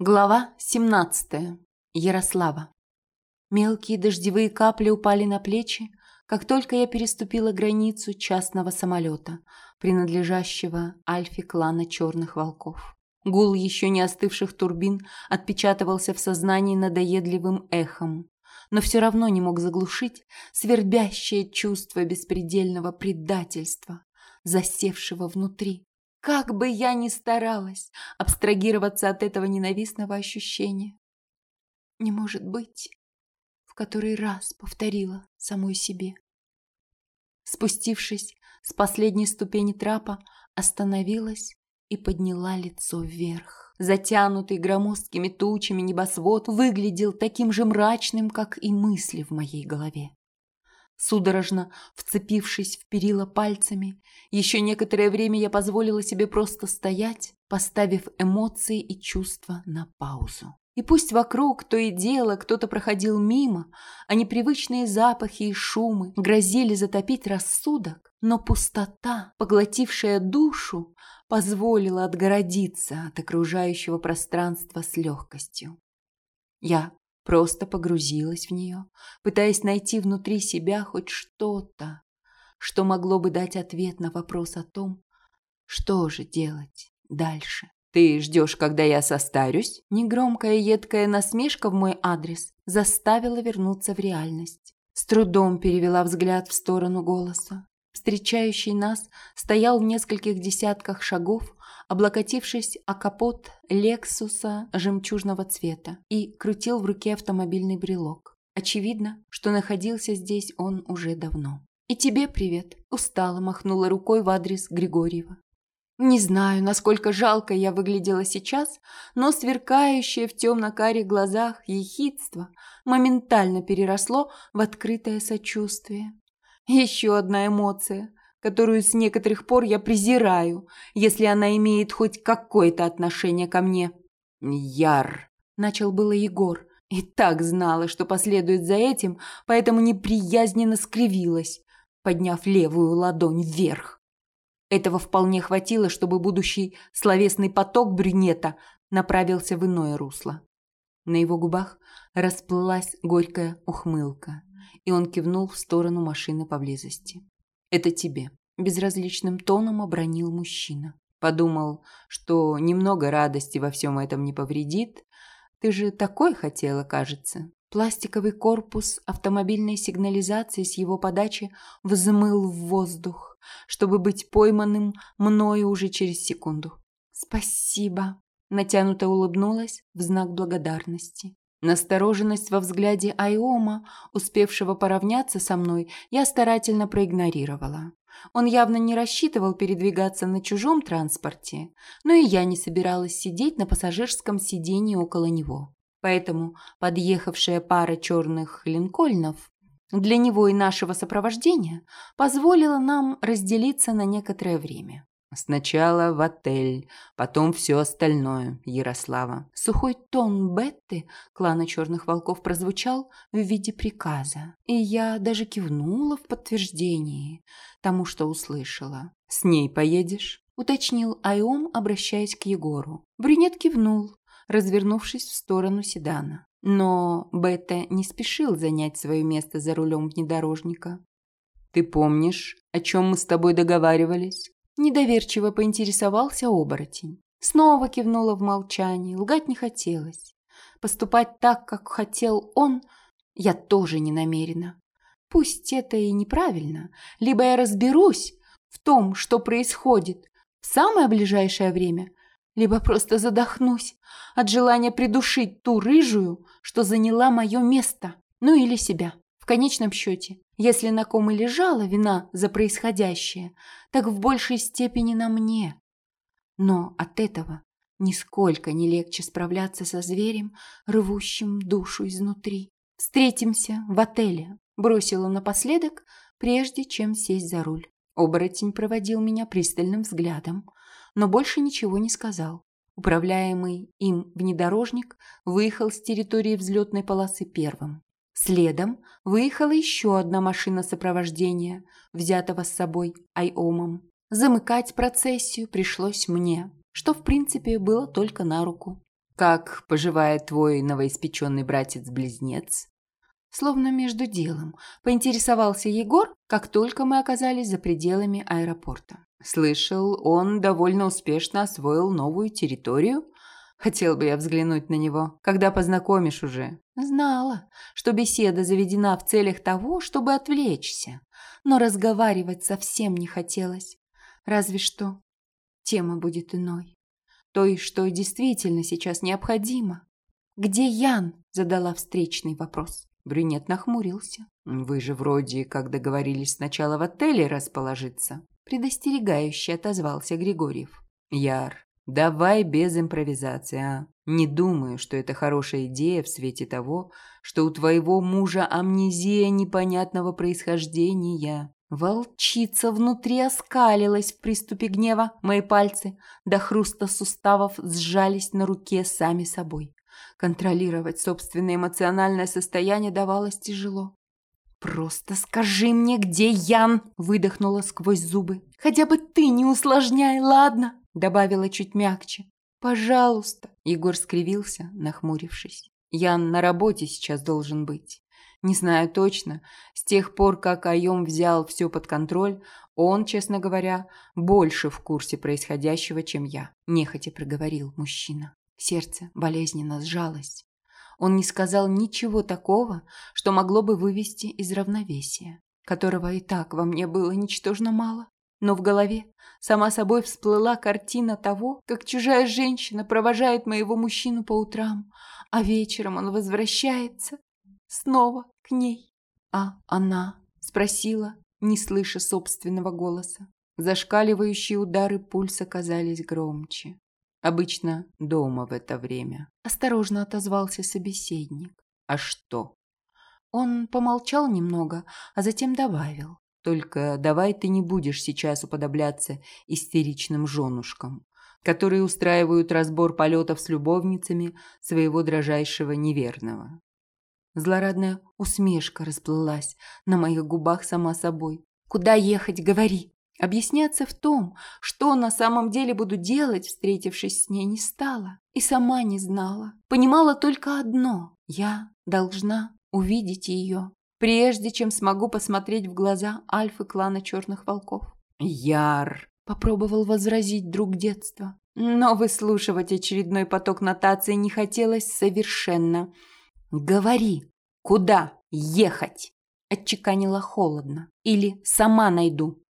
Глава 17. Ярослава. Мелкие дождевые капли упали на плечи, как только я переступила границу частного самолета, принадлежащего альфе клана черных волков. Гул еще не остывших турбин отпечатывался в сознании надоедливым эхом, но все равно не мог заглушить свербящее чувство беспредельного предательства, засевшего внутри. Как бы я ни старалась абстрагироваться от этого ненавистного ощущения. Не может быть, в который раз повторила самой себе. Спустившись с последней ступени трапа, остановилась и подняла лицо вверх. Затянутый громоздкими тучами небосвод выглядел таким же мрачным, как и мысли в моей голове судорожно вцепившись в перила пальцами. Еще некоторое время я позволила себе просто стоять, поставив эмоции и чувства на паузу. И пусть вокруг то и дело кто-то проходил мимо, а непривычные запахи и шумы грозили затопить рассудок, но пустота, поглотившая душу, позволила отгородиться от окружающего пространства с легкостью. Я Просто погрузилась в нее, пытаясь найти внутри себя хоть что-то, что могло бы дать ответ на вопрос о том, что же делать дальше. «Ты ждешь, когда я состарюсь?» Негромкая едкая насмешка в мой адрес заставила вернуться в реальность. С трудом перевела взгляд в сторону голоса. Встречающий нас стоял в нескольких десятках шагов облокотившись о капот Лексуса жемчужного цвета и крутил в руке автомобильный брелок. Очевидно, что находился здесь он уже давно. «И тебе привет!» – устало махнула рукой в адрес Григорьева. Не знаю, насколько жалко я выглядела сейчас, но сверкающее в темно-карих глазах ехидство моментально переросло в открытое сочувствие. Еще одна эмоция, которую с некоторых пор я презираю, если она имеет хоть какое-то отношение ко мне. Яр, начал было Егор, и так знала, что последует за этим, поэтому неприязненно скривилась, подняв левую ладонь вверх. Этого вполне хватило, чтобы будущий словесный поток брюнета направился в иное русло. На его губах расплылась горькая ухмылка, и он кивнул в сторону машины поблизости. Это тебе. Безразличным тоном обронил мужчина. Подумал, что немного радости во всем этом не повредит. Ты же такой хотела, кажется. Пластиковый корпус автомобильной сигнализации с его подачи взмыл в воздух, чтобы быть пойманным мною уже через секунду. «Спасибо», – натянуто улыбнулась в знак благодарности. Настороженность во взгляде Айома, успевшего поравняться со мной, я старательно проигнорировала. Он явно не рассчитывал передвигаться на чужом транспорте, но и я не собиралась сидеть на пассажирском сиденье около него. Поэтому подъехавшая пара черных линкольнов для него и нашего сопровождения позволила нам разделиться на некоторое время. Сначала в отель, потом все остальное, Ярослава. Сухой тон Бетты клана Черных Волков прозвучал в виде приказа, и я даже кивнула в подтверждении тому, что услышала. «С ней поедешь?» – уточнил Айом, обращаясь к Егору. Брюнет кивнул, развернувшись в сторону седана. Но Бетта не спешил занять свое место за рулем внедорожника. «Ты помнишь, о чем мы с тобой договаривались?» Недоверчиво поинтересовался оборотень. Снова кивнула в молчании, лгать не хотелось. Поступать так, как хотел он, я тоже не намерена. Пусть это и неправильно, либо я разберусь в том, что происходит в самое ближайшее время, либо просто задохнусь от желания придушить ту рыжую, что заняла мое место, ну или себя конечном счете, если на ком и лежала вина за происходящее, так в большей степени на мне. Но от этого нисколько не легче справляться со зверем, рвущим душу изнутри. «Встретимся в отеле», – бросила напоследок, прежде чем сесть за руль. Оборотень проводил меня пристальным взглядом, но больше ничего не сказал. Управляемый им внедорожник выехал с территории взлетной полосы первым. Следом выехала еще одна машина сопровождения, взятого с собой Айомом. Замыкать процессию пришлось мне, что в принципе было только на руку. Как поживает твой новоиспеченный братец-близнец?» Словно между делом, поинтересовался Егор, как только мы оказались за пределами аэропорта. Слышал, он довольно успешно освоил новую территорию. Хотел бы я взглянуть на него, когда познакомишь уже. Знала, что беседа заведена в целях того, чтобы отвлечься, но разговаривать совсем не хотелось. Разве что тема будет иной. Той, что действительно сейчас необходимо. «Где Ян?» – задала встречный вопрос. Брюнет нахмурился. «Вы же вроде как договорились сначала в отеле расположиться». Предостерегающе отозвался Григорьев. «Яр, давай без импровизации, а? Не думаю, что это хорошая идея в свете того, что у твоего мужа амнезия непонятного происхождения. Волчица внутри оскалилась в приступе гнева. Мои пальцы до хруста суставов сжались на руке сами собой. Контролировать собственное эмоциональное состояние давалось тяжело. «Просто скажи мне, где Ян?» – выдохнула сквозь зубы. «Хотя бы ты не усложняй, ладно?» – добавила чуть мягче. «Пожалуйста!» – Егор скривился, нахмурившись. «Ян на работе сейчас должен быть. Не знаю точно. С тех пор, как Айом взял все под контроль, он, честно говоря, больше в курсе происходящего, чем я», – нехотя проговорил мужчина. Сердце болезненно сжалось. Он не сказал ничего такого, что могло бы вывести из равновесия, которого и так во мне было ничтожно мало. Но в голове сама собой всплыла картина того, как чужая женщина провожает моего мужчину по утрам, а вечером он возвращается снова к ней. А она спросила, не слыша собственного голоса. Зашкаливающие удары пульса казались громче. Обычно дома в это время. Осторожно отозвался собеседник. А что? Он помолчал немного, а затем добавил. Только давай ты не будешь сейчас уподобляться истеричным женушкам, которые устраивают разбор полетов с любовницами своего дрожайшего неверного. Злорадная усмешка расплылась на моих губах сама собой. «Куда ехать, говори!» Объясняться в том, что на самом деле буду делать, встретившись с ней, не стала. И сама не знала. Понимала только одно. Я должна увидеть ее, прежде чем смогу посмотреть в глаза альфы клана черных волков. «Яр!» – попробовал возразить друг детства. Но выслушивать очередной поток нотации не хотелось совершенно. «Говори, куда ехать?» – отчеканила холодно. «Или сама найду».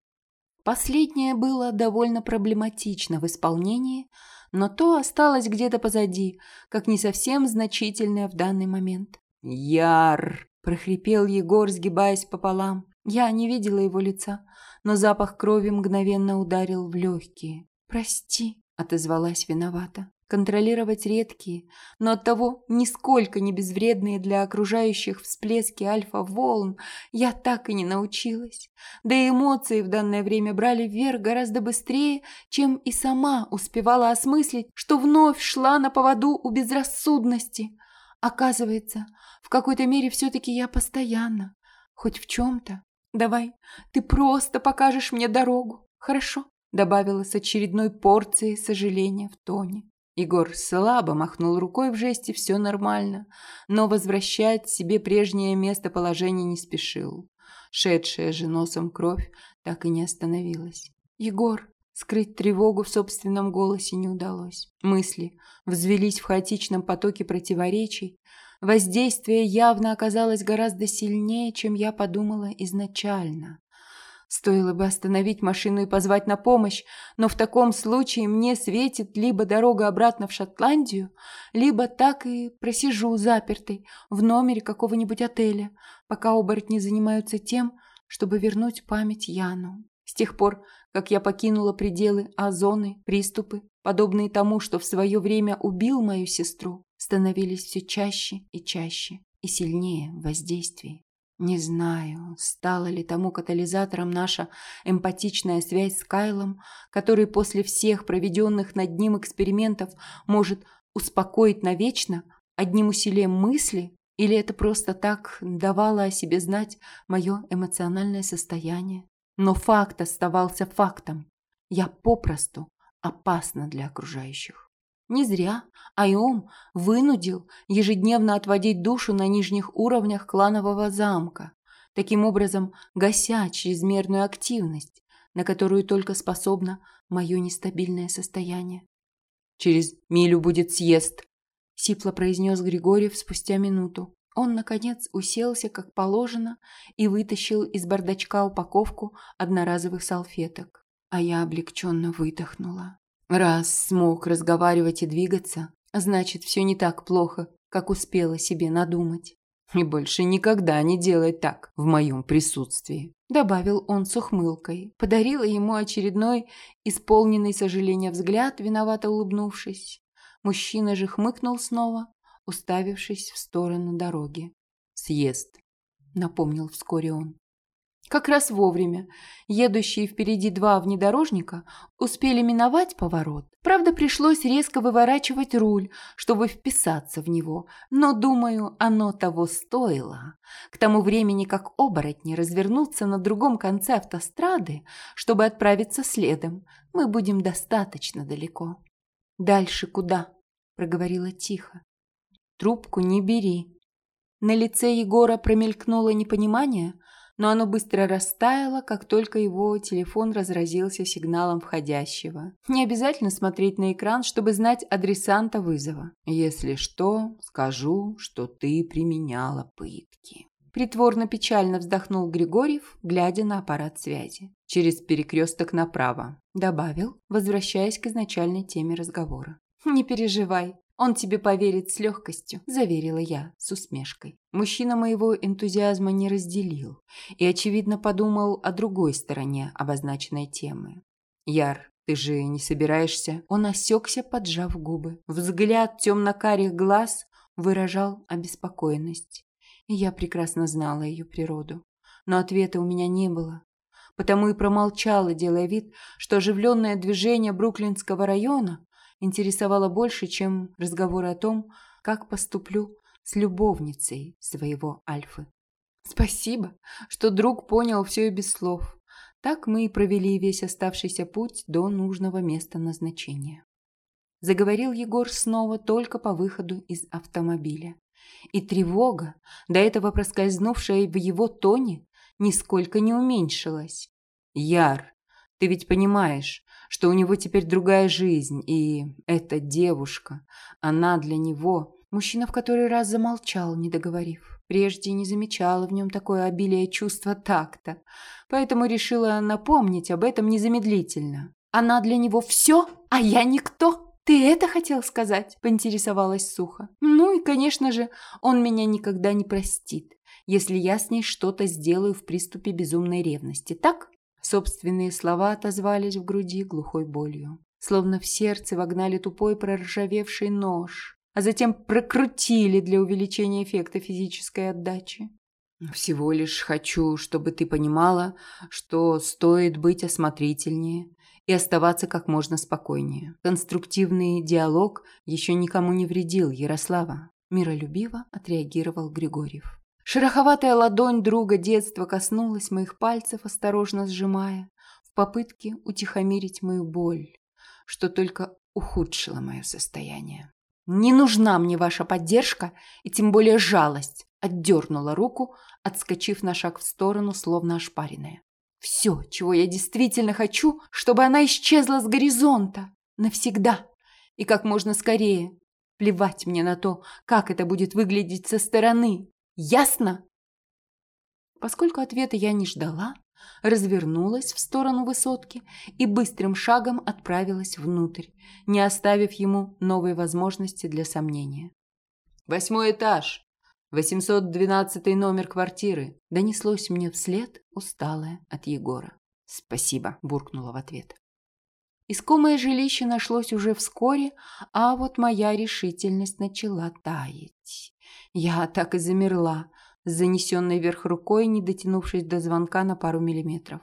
Последнее было довольно проблематично в исполнении, но то осталось где-то позади, как не совсем значительное в данный момент. «Яр!» – прохрипел Егор, сгибаясь пополам. Я не видела его лица, но запах крови мгновенно ударил в легкие. «Прости», – отозвалась виновата контролировать редкие, но оттого нисколько не безвредные для окружающих всплески альфа-волн я так и не научилась. Да и эмоции в данное время брали вверх гораздо быстрее, чем и сама успевала осмыслить, что вновь шла на поводу у безрассудности. Оказывается, в какой-то мере все-таки я постоянно, хоть в чем-то. Давай, ты просто покажешь мне дорогу, хорошо? Добавила с очередной порцией сожаления в тоне. Егор слабо махнул рукой в жесте «все нормально», но возвращать себе прежнее местоположение не спешил. Шедшая же носом кровь так и не остановилась. «Егор!» Скрыть тревогу в собственном голосе не удалось. Мысли взвелись в хаотичном потоке противоречий. Воздействие явно оказалось гораздо сильнее, чем я подумала изначально. Стоило бы остановить машину и позвать на помощь, но в таком случае мне светит либо дорога обратно в Шотландию, либо так и просижу запертой в номере какого-нибудь отеля, пока оборотни занимаются тем, чтобы вернуть память Яну. С тех пор, как я покинула пределы озоны, приступы, подобные тому, что в свое время убил мою сестру, становились все чаще и чаще и сильнее в воздействии. Не знаю, стала ли тому катализатором наша эмпатичная связь с Кайлом, который после всех проведенных над ним экспериментов может успокоить навечно одним усилием мысли, или это просто так давало о себе знать мое эмоциональное состояние. Но факт оставался фактом. Я попросту опасна для окружающих. Не зря Айом вынудил ежедневно отводить душу на нижних уровнях кланового замка, таким образом гася чрезмерную активность, на которую только способно мое нестабильное состояние. «Через милю будет съезд», — сипло произнес Григорьев спустя минуту. Он, наконец, уселся, как положено, и вытащил из бардачка упаковку одноразовых салфеток. А я облегченно выдохнула. Раз смог разговаривать и двигаться, значит, все не так плохо, как успела себе надумать. И больше никогда не делай так в моем присутствии. Добавил он с ухмылкой. Подарила ему очередной, исполненный сожаления взгляд, виновато улыбнувшись. Мужчина же хмыкнул снова, уставившись в сторону дороги. «Съезд», — напомнил вскоре он. Как раз вовремя. Едущие впереди два внедорожника успели миновать поворот. Правда, пришлось резко выворачивать руль, чтобы вписаться в него. Но, думаю, оно того стоило. К тому времени, как оборотни развернутся на другом конце автострады, чтобы отправиться следом, мы будем достаточно далеко. «Дальше куда?» – проговорила тихо. Трубку не бери. На лице Егора промелькнуло непонимание, но оно быстро растаяло, как только его телефон разразился сигналом входящего. Не обязательно смотреть на экран, чтобы знать адресанта вызова. Если что, скажу, что ты применяла пытки. Притворно-печально вздохнул Григорьев, глядя на аппарат связи. Через перекресток направо. Добавил, возвращаясь к изначальной теме разговора. «Не переживай, «Он тебе поверит с легкостью», – заверила я с усмешкой. Мужчина моего энтузиазма не разделил и, очевидно, подумал о другой стороне обозначенной темы. «Яр, ты же не собираешься?» Он осекся, поджав губы. Взгляд темно-карих глаз выражал обеспокоенность. И я прекрасно знала ее природу. Но ответа у меня не было. Потому и промолчала, делая вид, что оживленное движение Бруклинского района интересовало больше, чем разговоры о том, как поступлю с любовницей своего Альфы. Спасибо, что друг понял все и без слов. Так мы и провели весь оставшийся путь до нужного места назначения. Заговорил Егор снова только по выходу из автомобиля. И тревога, до этого проскользнувшая в его тоне, нисколько не уменьшилась. «Яр, ты ведь понимаешь, что у него теперь другая жизнь, и эта девушка, она для него... Мужчина в который раз замолчал, не договорив. Прежде не замечала в нем такое обилие чувства такта, поэтому решила напомнить об этом незамедлительно. Она для него все, а я никто. «Ты это хотел сказать?» – поинтересовалась сухо. «Ну и, конечно же, он меня никогда не простит, если я с ней что-то сделаю в приступе безумной ревности, так?» Собственные слова отозвались в груди глухой болью. Словно в сердце вогнали тупой проржавевший нож, а затем прокрутили для увеличения эффекта физической отдачи. «Всего лишь хочу, чтобы ты понимала, что стоит быть осмотрительнее и оставаться как можно спокойнее. Конструктивный диалог еще никому не вредил, Ярослава», – миролюбиво отреагировал Григорьев. Шероховатая ладонь друга детства коснулась моих пальцев, осторожно сжимая, в попытке утихомирить мою боль, что только ухудшило мое состояние. «Не нужна мне ваша поддержка и тем более жалость», отдернула руку, отскочив на шаг в сторону, словно ошпаренная. «Все, чего я действительно хочу, чтобы она исчезла с горизонта. Навсегда. И как можно скорее. Плевать мне на то, как это будет выглядеть со стороны. Ясно?» Поскольку ответа я не ждала, развернулась в сторону высотки и быстрым шагом отправилась внутрь, не оставив ему новой возможности для сомнения. «Восьмой этаж! 812 номер квартиры!» Донеслось мне вслед, усталое от Егора. «Спасибо», – буркнула в ответ. Искомое жилище нашлось уже вскоре, а вот моя решительность начала таять. Я так и замерла, занесенной вверх рукой, не дотянувшись до звонка на пару миллиметров.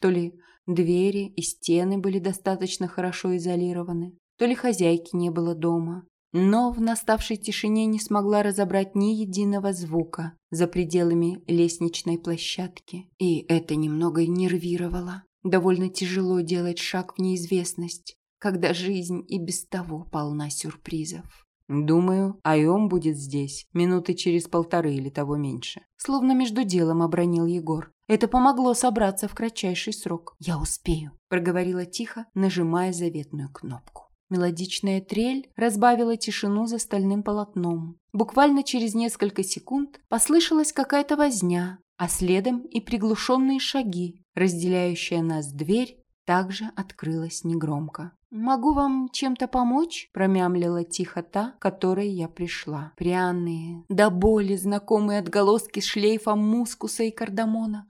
То ли двери и стены были достаточно хорошо изолированы, то ли хозяйки не было дома. Но в наставшей тишине не смогла разобрать ни единого звука за пределами лестничной площадки. И это немного нервировало. Довольно тяжело делать шаг в неизвестность. когда жизнь и без того полна сюрпризов. Думаю, Айом будет здесь минуты через полторы или того меньше. Словно между делом обронил Егор. Это помогло собраться в кратчайший срок. «Я успею», – проговорила тихо, нажимая заветную кнопку. Мелодичная трель разбавила тишину за стальным полотном. Буквально через несколько секунд послышалась какая-то возня, а следом и приглушенные шаги. Разделяющая нас дверь также открылась негромко. «Могу вам чем-то помочь?» – промямлила тихо та, к которой я пришла. Пряные, до боли знакомые отголоски шлейфа мускуса и кардамона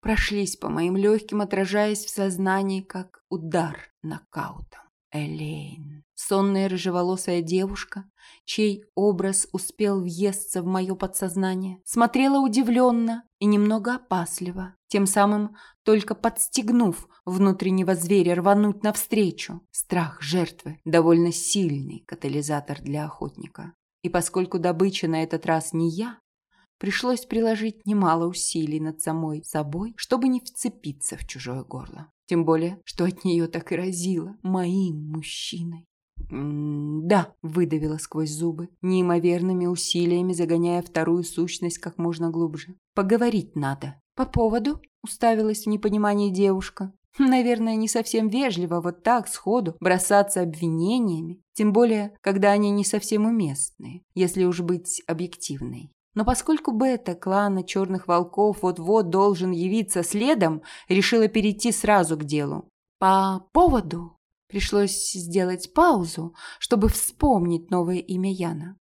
прошлись по моим легким, отражаясь в сознании, как удар нокаутом. Элейн. Сонная рыжеволосая девушка, чей образ успел въесться в мое подсознание, смотрела удивленно и немного опасливо, тем самым только подстегнув внутреннего зверя рвануть навстречу. Страх жертвы – довольно сильный катализатор для охотника. И поскольку добыча на этот раз не я, пришлось приложить немало усилий над самой собой, чтобы не вцепиться в чужое горло. Тем более, что от нее так и разило моим мужчиной. «Да», — выдавила сквозь зубы, неимоверными усилиями загоняя вторую сущность как можно глубже. «Поговорить надо». «По поводу?» — уставилась в непонимании девушка. Наверное, не совсем вежливо вот так сходу бросаться обвинениями, тем более, когда они не совсем уместные, если уж быть объективной. Но поскольку Бета клана Черных Волков вот-вот должен явиться следом, решила перейти сразу к делу. По поводу пришлось сделать паузу, чтобы вспомнить новое имя Яна.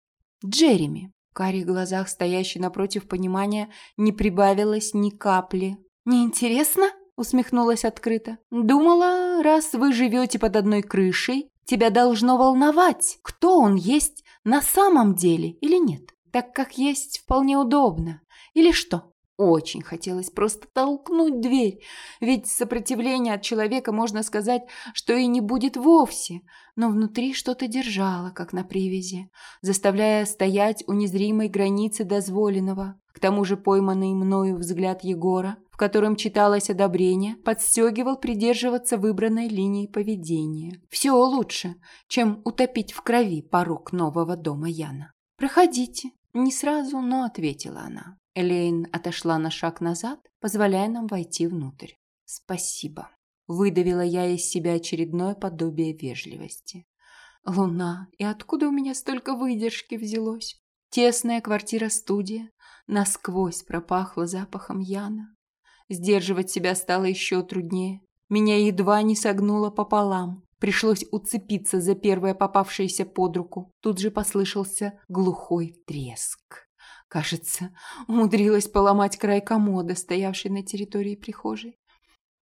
Джереми. В карих глазах, стоящей напротив понимания, не прибавилось ни капли. «Неинтересно?» – усмехнулась открыто. «Думала, раз вы живете под одной крышей, тебя должно волновать, кто он есть на самом деле или нет» так как есть вполне удобно. Или что? Очень хотелось просто толкнуть дверь, ведь сопротивление от человека, можно сказать, что и не будет вовсе, но внутри что-то держало, как на привязи, заставляя стоять у незримой границы дозволенного. К тому же пойманный мною взгляд Егора, в котором читалось одобрение, подстегивал придерживаться выбранной линии поведения. Все лучше, чем утопить в крови порог нового дома Яна. «Проходите», не сразу, но ответила она. Элейн отошла на шаг назад, позволяя нам войти внутрь. «Спасибо», – выдавила я из себя очередное подобие вежливости. «Луна, и откуда у меня столько выдержки взялось?» Тесная квартира-студия насквозь пропахла запахом Яна. Сдерживать себя стало еще труднее. Меня едва не согнуло пополам. Пришлось уцепиться за первое попавшееся под руку. Тут же послышался глухой треск. Кажется, умудрилась поломать край комода, стоявший на территории прихожей.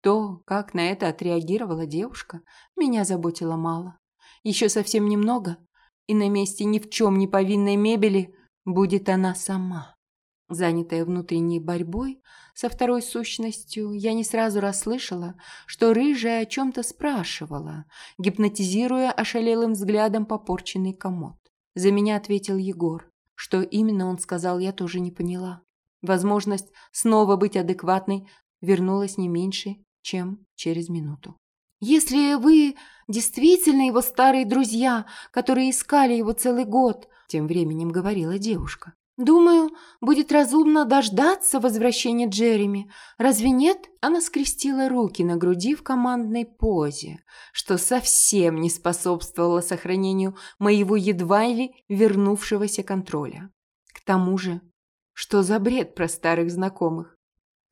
То, как на это отреагировала девушка, меня заботило мало. Еще совсем немного, и на месте ни в чем не повинной мебели будет она сама. Занятая внутренней борьбой со второй сущностью, я не сразу расслышала, что рыжая о чем-то спрашивала, гипнотизируя ошалелым взглядом попорченный комод. За меня ответил Егор. Что именно он сказал, я тоже не поняла. Возможность снова быть адекватной вернулась не меньше, чем через минуту. «Если вы действительно его старые друзья, которые искали его целый год», тем временем говорила девушка, Думаю, будет разумно дождаться возвращения Джереми. Разве нет? Она скрестила руки на груди в командной позе, что совсем не способствовало сохранению моего едва ли вернувшегося контроля. К тому же, что за бред про старых знакомых?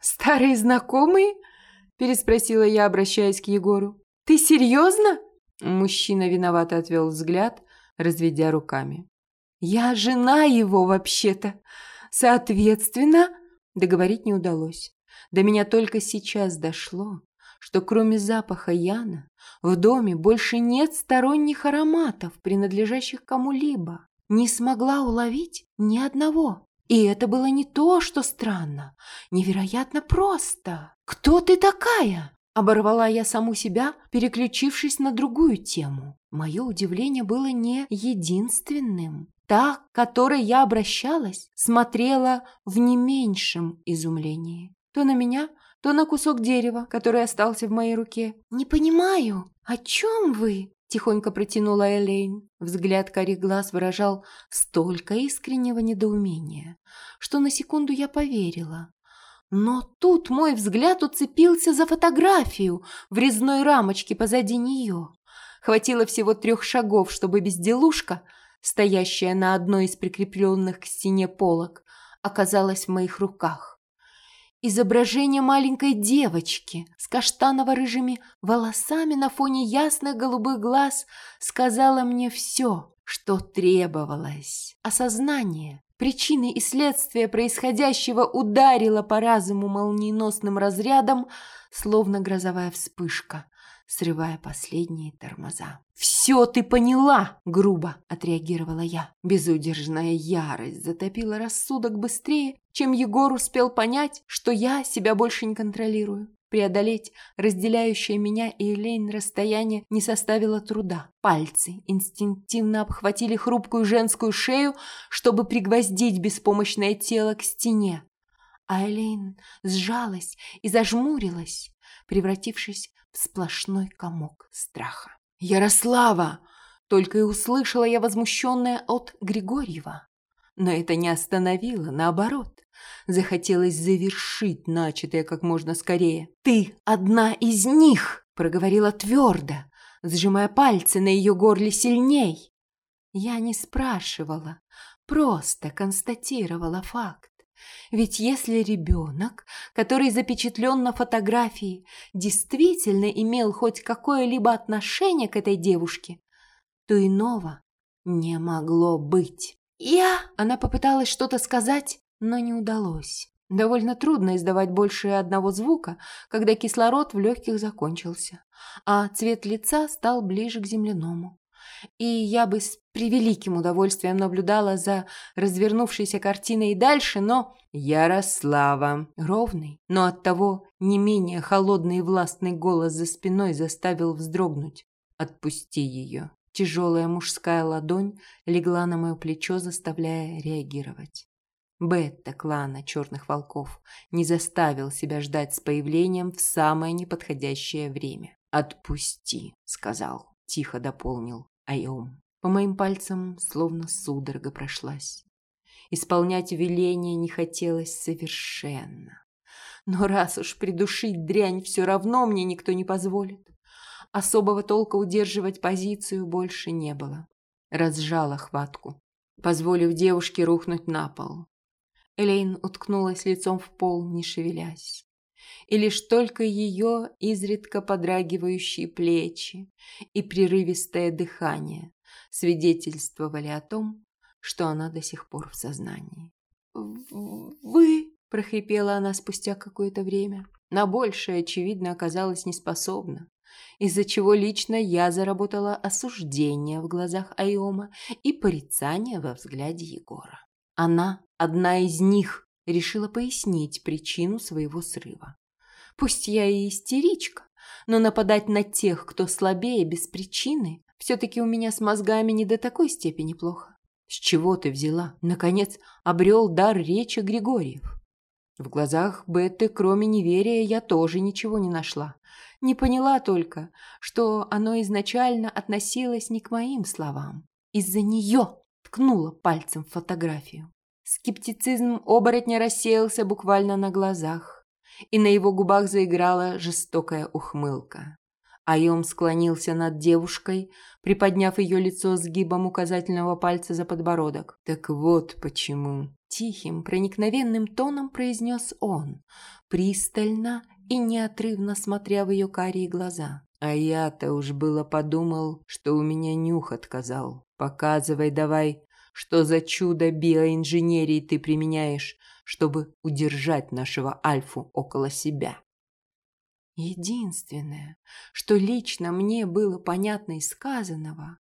«Старые знакомые?» – переспросила я, обращаясь к Егору. «Ты серьезно?» Мужчина виновато отвел взгляд, разведя руками. Я жена его вообще-то. Соответственно, договорить не удалось. До меня только сейчас дошло, что кроме запаха Яна в доме больше нет сторонних ароматов, принадлежащих кому-либо. Не смогла уловить ни одного. И это было не то, что странно, невероятно просто. «Кто ты такая?» Оборвала я саму себя, переключившись на другую тему. Мое удивление было не единственным. Та, к которой я обращалась, смотрела в не меньшем изумлении. То на меня, то на кусок дерева, который остался в моей руке. «Не понимаю, о чем вы?» Тихонько протянула Элейн. Взгляд карих глаз выражал столько искреннего недоумения, что на секунду я поверила. Но тут мой взгляд уцепился за фотографию в резной рамочке позади нее. Хватило всего трех шагов, чтобы безделушка, стоящая на одной из прикрепленных к стене полок, оказалась в моих руках. Изображение маленькой девочки с каштаново-рыжими волосами на фоне ясных голубых глаз сказала мне все, что требовалось. Осознание причины и следствия происходящего ударило по разуму молниеносным разрядом, словно грозовая вспышка, срывая последние тормоза. «Все ты поняла!» – грубо отреагировала я. Безудержная ярость затопила рассудок быстрее, чем Егор успел понять, что я себя больше не контролирую. Преодолеть разделяющее меня и Элейн расстояние не составило труда. Пальцы инстинктивно обхватили хрупкую женскую шею, чтобы пригвоздить беспомощное тело к стене. А Элейн сжалась и зажмурилась, превратившись сплошной комок страха. «Ярослава!» — только и услышала я возмущенная от Григорьева. Но это не остановило, наоборот. Захотелось завершить начатое как можно скорее. «Ты одна из них!» — проговорила твердо, сжимая пальцы на ее горле сильней. Я не спрашивала, просто констатировала факт. Ведь если ребенок, который запечатлен на фотографии, действительно имел хоть какое-либо отношение к этой девушке, то иного не могло быть. «Я...» Она попыталась что-то сказать, но не удалось. Довольно трудно издавать больше одного звука, когда кислород в легких закончился, а цвет лица стал ближе к земляному и я бы с превеликим удовольствием наблюдала за развернувшейся картиной и дальше, но... Ярослава. Ровный, но оттого не менее холодный и властный голос за спиной заставил вздрогнуть. «Отпусти ее». Тяжелая мужская ладонь легла на мое плечо, заставляя реагировать. Бетта клана Черных Волков не заставил себя ждать с появлением в самое неподходящее время. «Отпусти», — сказал, тихо дополнил. Айом. По моим пальцам словно судорога прошлась. Исполнять веление не хотелось совершенно. Но раз уж придушить дрянь все равно мне никто не позволит. Особого толка удерживать позицию больше не было. Разжала хватку, позволив девушке рухнуть на пол. Элейн уткнулась лицом в пол, не шевелясь и лишь только ее изредка подрагивающие плечи и прерывистое дыхание свидетельствовали о том, что она до сих пор в сознании. «Вы...» – прохрипела она спустя какое-то время. На большее, очевидно, оказалась неспособна, из-за чего лично я заработала осуждение в глазах Айома и порицание во взгляде Егора. Она, одна из них, решила пояснить причину своего срыва. Пусть я и истеричка, но нападать на тех, кто слабее без причины, все-таки у меня с мозгами не до такой степени плохо. С чего ты взяла? Наконец, обрел дар речи Григорьев. В глазах Бетты, кроме неверия, я тоже ничего не нашла. Не поняла только, что оно изначально относилось не к моим словам. Из-за нее ткнула пальцем в фотографию. Скептицизм оборотня рассеялся буквально на глазах и на его губах заиграла жестокая ухмылка. Айом склонился над девушкой, приподняв ее лицо сгибом указательного пальца за подбородок. «Так вот почему!» Тихим, проникновенным тоном произнес он, пристально и неотрывно смотря в ее карие глаза. «А я-то уж было подумал, что у меня нюх отказал. Показывай давай, что за чудо биоинженерии ты применяешь, чтобы удержать нашего Альфу около себя. Единственное, что лично мне было понятно из сказанного,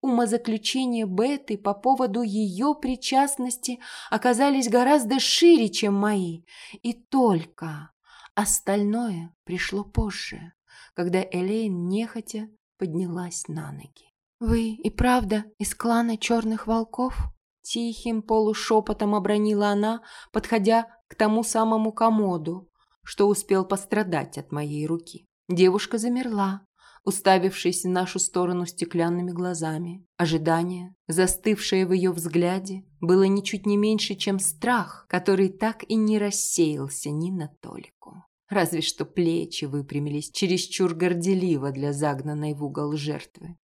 умозаключения Беты по поводу ее причастности оказались гораздо шире, чем мои, и только остальное пришло позже, когда Элейн нехотя поднялась на ноги. «Вы и правда из клана черных волков?» Тихим полушепотом обронила она, подходя к тому самому комоду, что успел пострадать от моей руки. Девушка замерла, уставившись в нашу сторону стеклянными глазами. Ожидание, застывшее в ее взгляде, было ничуть не меньше, чем страх, который так и не рассеялся ни на толику. Разве что плечи выпрямились чересчур горделиво для загнанной в угол жертвы.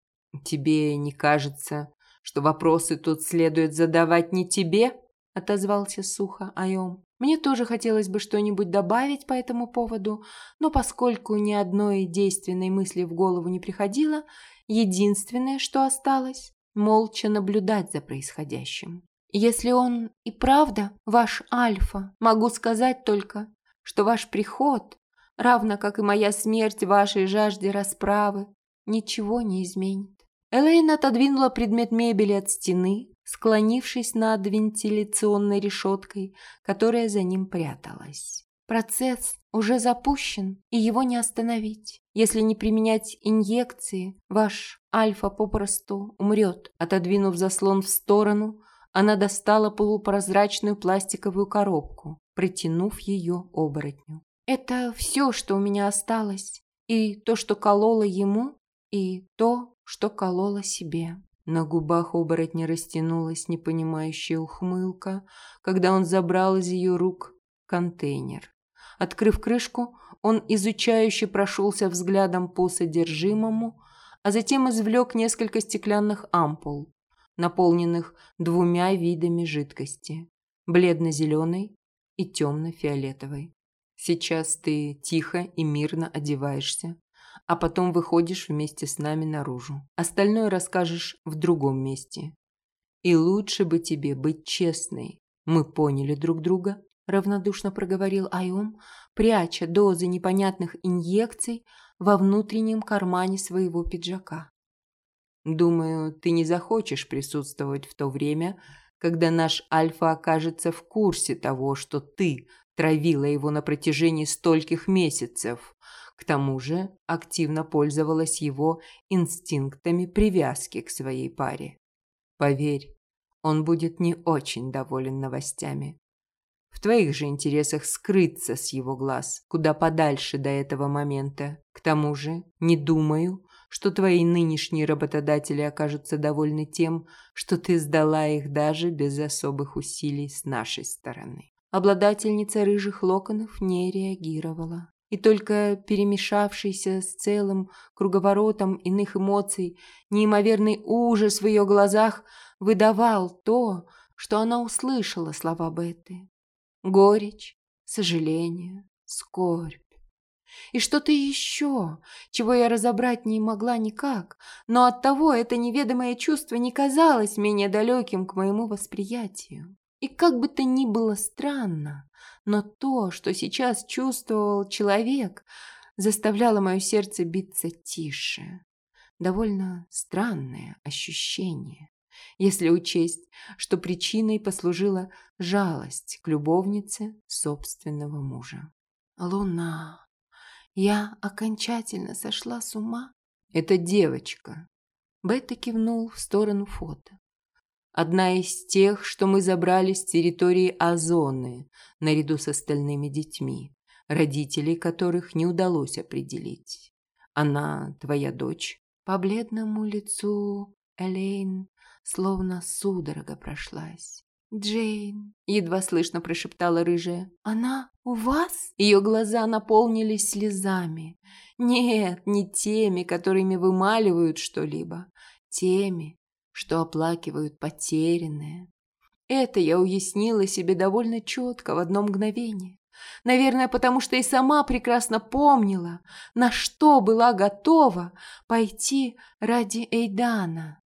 «Тебе не кажется, что вопросы тут следует задавать не тебе?» – отозвался сухо Айом. Мне тоже хотелось бы что-нибудь добавить по этому поводу, но поскольку ни одной действенной мысли в голову не приходило, единственное, что осталось – молча наблюдать за происходящим. Если он и правда ваш альфа, могу сказать только, что ваш приход, равно как и моя смерть вашей жажде расправы, ничего не изменит. Элейн отодвинула предмет мебели от стены, склонившись над вентиляционной решеткой, которая за ним пряталась. Процесс уже запущен, и его не остановить. Если не применять инъекции, ваш альфа попросту умрет. Отодвинув заслон в сторону, она достала полупрозрачную пластиковую коробку, протянув ее оборотню. Это все, что у меня осталось. И то, что кололо ему, и то, что кололо себе. На губах оборотня растянулась непонимающая ухмылка, когда он забрал из ее рук контейнер. Открыв крышку, он изучающе прошелся взглядом по содержимому, а затем извлек несколько стеклянных ампул, наполненных двумя видами жидкости – бледно-зеленой и темно-фиолетовой. Сейчас ты тихо и мирно одеваешься, а потом выходишь вместе с нами наружу. Остальное расскажешь в другом месте. И лучше бы тебе быть честной. Мы поняли друг друга, равнодушно проговорил Айом, пряча дозы непонятных инъекций во внутреннем кармане своего пиджака. Думаю, ты не захочешь присутствовать в то время, когда наш Альфа окажется в курсе того, что ты травила его на протяжении стольких месяцев, к тому же активно пользовалась его инстинктами привязки к своей паре. Поверь, он будет не очень доволен новостями. В твоих же интересах скрыться с его глаз, куда подальше до этого момента. К тому же, не думаю, что твои нынешние работодатели окажутся довольны тем, что ты сдала их даже без особых усилий с нашей стороны. Обладательница рыжих локонов не реагировала и только перемешавшийся с целым круговоротом иных эмоций неимоверный ужас в ее глазах выдавал то, что она услышала слова Беты. Горечь, сожаление, скорбь. И что-то еще, чего я разобрать не могла никак, но оттого это неведомое чувство не казалось менее далеким к моему восприятию. И как бы то ни было странно, но то, что сейчас чувствовал человек, заставляло мое сердце биться тише. Довольно странное ощущение, если учесть, что причиной послужила жалость к любовнице собственного мужа. «Луна, я окончательно сошла с ума?» «Это девочка». Бетта кивнул в сторону фото. Одна из тех, что мы забрали с территории Озоны, наряду с остальными детьми, родителей которых не удалось определить. Она твоя дочь? По бледному лицу Элейн словно судорога прошлась. «Джейн», — едва слышно прошептала рыжая, — «она у вас?» Ее глаза наполнились слезами. Нет, не теми, которыми вымаливают что-либо, теми, что оплакивают потерянное. Это я уяснила себе довольно четко в одно мгновение. Наверное, потому что и сама прекрасно помнила, на что была готова пойти ради Эйдана.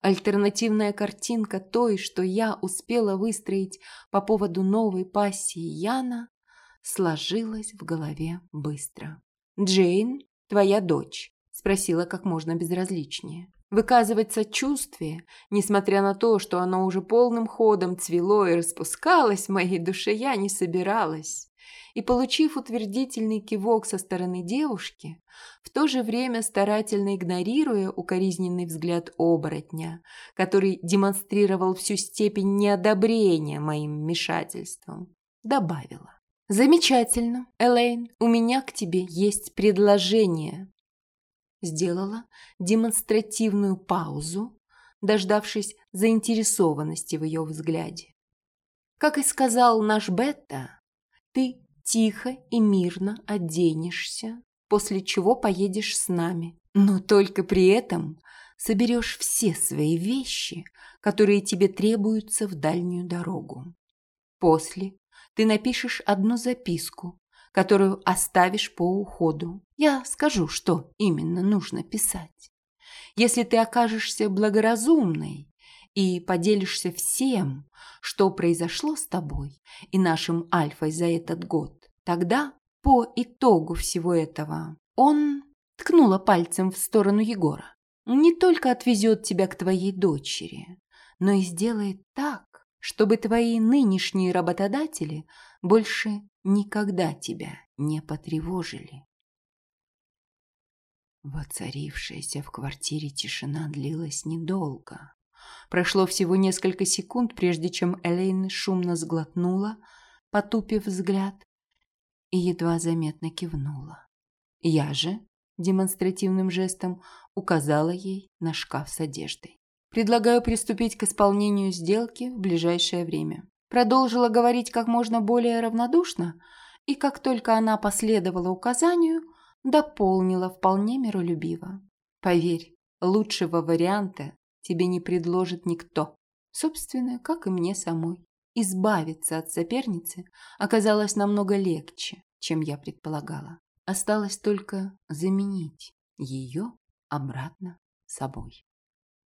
Альтернативная картинка той, что я успела выстроить по поводу новой пассии Яна, сложилась в голове быстро. «Джейн, твоя дочь?» – спросила как можно безразличнее. Выказывать сочувствие, несмотря на то, что оно уже полным ходом цвело и распускалось в моей душе, я не собиралась. И, получив утвердительный кивок со стороны девушки, в то же время старательно игнорируя укоризненный взгляд оборотня, который демонстрировал всю степень неодобрения моим вмешательством, добавила. «Замечательно, Элейн, у меня к тебе есть предложение». Сделала демонстративную паузу, дождавшись заинтересованности в ее взгляде. Как и сказал наш Бетта, ты тихо и мирно оденешься, после чего поедешь с нами. Но только при этом соберешь все свои вещи, которые тебе требуются в дальнюю дорогу. После ты напишешь одну записку, которую оставишь по уходу. Я скажу, что именно нужно писать. Если ты окажешься благоразумной и поделишься всем, что произошло с тобой и нашим Альфой за этот год, тогда по итогу всего этого он ткнула пальцем в сторону Егора. Не только отвезет тебя к твоей дочери, но и сделает так, чтобы твои нынешние работодатели больше никогда тебя не потревожили. Воцарившаяся в квартире тишина длилась недолго. Прошло всего несколько секунд, прежде чем Элейн шумно сглотнула, потупив взгляд, и едва заметно кивнула. Я же демонстративным жестом указала ей на шкаф с одеждой. «Предлагаю приступить к исполнению сделки в ближайшее время». Продолжила говорить как можно более равнодушно, и как только она последовала указанию, дополнила вполне миролюбиво. Поверь, лучшего варианта тебе не предложит никто. Собственно, как и мне самой. Избавиться от соперницы оказалось намного легче, чем я предполагала. Осталось только заменить ее обратно собой.